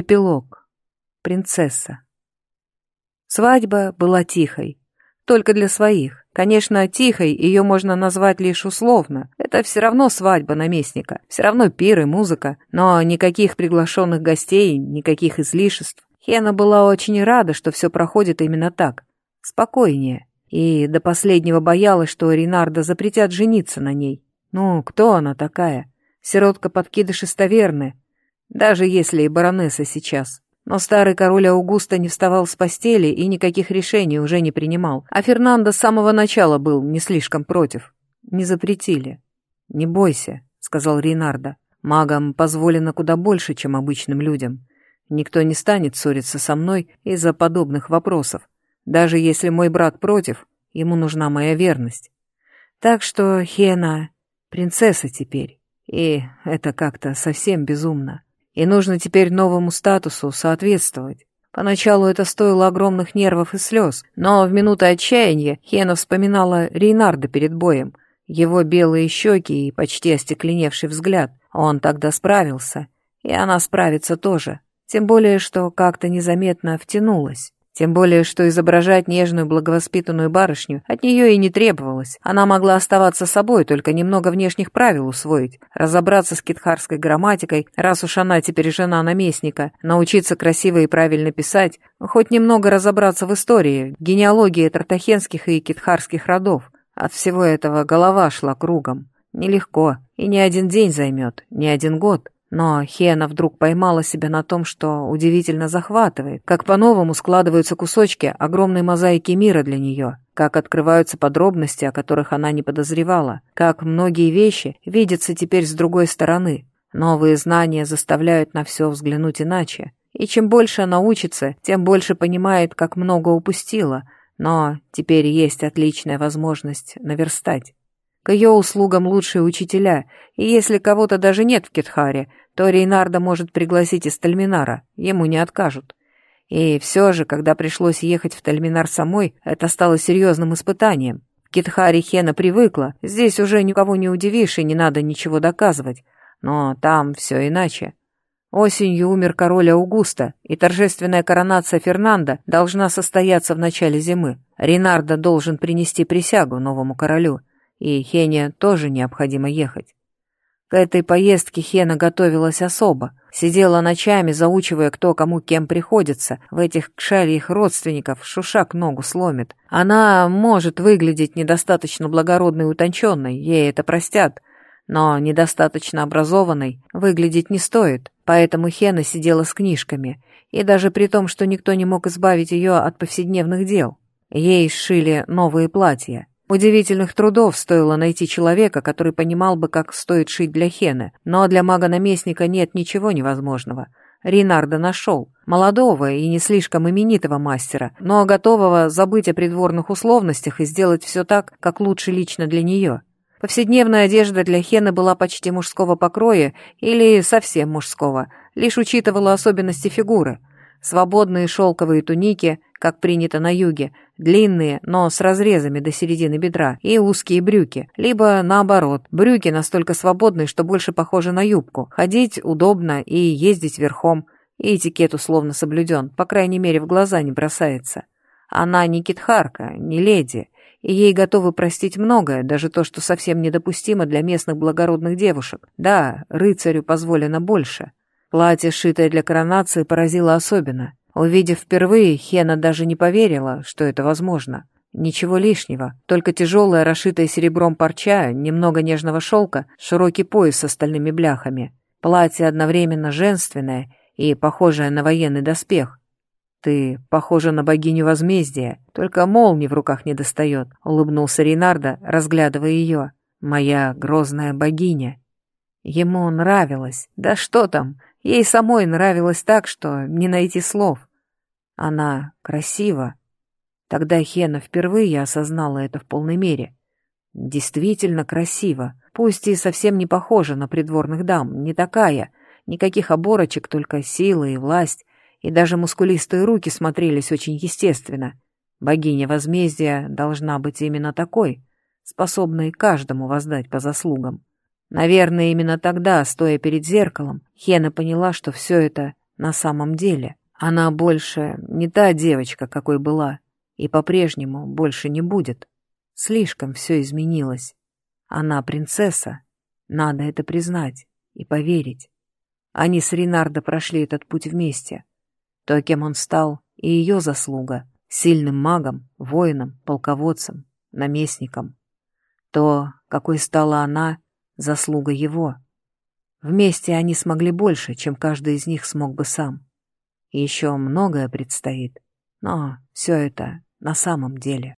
Эпилог. Принцесса. Свадьба была тихой. Только для своих. Конечно, тихой ее можно назвать лишь условно. Это все равно свадьба наместника. Все равно пир и музыка. Но никаких приглашенных гостей, никаких излишеств. Хена была очень рада, что все проходит именно так. Спокойнее. И до последнего боялась, что Ренарда запретят жениться на ней. Ну, кто она такая? Сиротка-подкидыш из таверны. Даже если и баронесса сейчас. Но старый король Аугуста не вставал с постели и никаких решений уже не принимал. А Фернандо с самого начала был не слишком против. Не запретили. «Не бойся», — сказал Рейнардо. «Магам позволено куда больше, чем обычным людям. Никто не станет ссориться со мной из-за подобных вопросов. Даже если мой брат против, ему нужна моя верность. Так что Хена — принцесса теперь, и это как-то совсем безумно. И нужно теперь новому статусу соответствовать. Поначалу это стоило огромных нервов и слез, но в минуты отчаяния Хена вспоминала Рейнарда перед боем, его белые щеки и почти остекленевший взгляд. Он тогда справился, и она справится тоже, тем более, что как-то незаметно втянулась. Тем более, что изображать нежную благовоспитанную барышню от нее и не требовалось. Она могла оставаться собой, только немного внешних правил усвоить, разобраться с китхарской грамматикой, раз уж она теперь жена наместника, научиться красиво и правильно писать, хоть немного разобраться в истории, генеалогии тартахенских и китхарских родов. От всего этого голова шла кругом. Нелегко, и не один день займет, не один год. Но Хена вдруг поймала себя на том, что удивительно захватывает, как по-новому складываются кусочки огромной мозаики мира для нее, как открываются подробности, о которых она не подозревала, как многие вещи видятся теперь с другой стороны. Новые знания заставляют на все взглянуть иначе. И чем больше она учится, тем больше понимает, как много упустила, но теперь есть отличная возможность наверстать. К ее услугам лучшие учителя, и если кого-то даже нет в Кетхаре, то Рейнарда может пригласить из Тальминара, ему не откажут. И все же, когда пришлось ехать в Тальминар самой, это стало серьезным испытанием. В Китхаре Хена привыкла, здесь уже никого не удивишь и не надо ничего доказывать. Но там все иначе. Осенью умер король Аугуста, и торжественная коронация Фернанда должна состояться в начале зимы. Ренардо должен принести присягу новому королю, и Хене тоже необходимо ехать. К этой поездке Хена готовилась особо, сидела ночами, заучивая, кто кому кем приходится, в этих кшальих родственников шушак ногу сломит. Она может выглядеть недостаточно благородной и утонченной, ей это простят, но недостаточно образованной выглядеть не стоит, поэтому Хена сидела с книжками, и даже при том, что никто не мог избавить ее от повседневных дел. Ей сшили новые платья, Удивительных трудов стоило найти человека, который понимал бы, как стоит шить для Хены, но для мага-наместника нет ничего невозможного. Ринарда нашел. Молодого и не слишком именитого мастера, но готового забыть о придворных условностях и сделать все так, как лучше лично для нее. Повседневная одежда для Хены была почти мужского покроя или совсем мужского, лишь учитывала особенности фигуры. Свободные шелковые туники, как принято на юге, длинные, но с разрезами до середины бедра, и узкие брюки, либо наоборот, брюки настолько свободные, что больше похожи на юбку. Ходить удобно и ездить верхом, и этикет условно соблюден, по крайней мере в глаза не бросается. Она не китхарка, не леди, и ей готовы простить многое, даже то, что совсем недопустимо для местных благородных девушек. Да, рыцарю позволено больше. Платье, шитое для коронации, поразило особенно. Увидев впервые, Хена даже не поверила, что это возможно. Ничего лишнего, только тяжелая, расшитая серебром парча, немного нежного шелка, широкий пояс с остальными бляхами. Платье одновременно женственное и похожее на военный доспех. «Ты похожа на богиню возмездия, только молнии в руках не достает», — улыбнулся Рейнарда, разглядывая ее. «Моя грозная богиня». Ему нравилось. Да что там, ей самой нравилось так, что не найти слов. Она красива. Тогда Хена впервые осознала это в полной мере. Действительно красиво, пусть и совсем не похожа на придворных дам, не такая, никаких оборочек, только сила и власть, и даже мускулистые руки смотрелись очень естественно. Богиня возмездия должна быть именно такой, способной каждому воздать по заслугам. Наверное, именно тогда, стоя перед зеркалом, Хена поняла, что все это на самом деле. Она больше не та девочка, какой была, и по-прежнему больше не будет. Слишком все изменилось. Она принцесса, надо это признать и поверить. Они с Ренардо прошли этот путь вместе. То, кем он стал, и ее заслуга. Сильным магом, воином, полководцем, наместником. То, какой стала она, заслуга его. Вместе они смогли больше, чем каждый из них смог бы сам. Еще многое предстоит. Но все это на самом деле.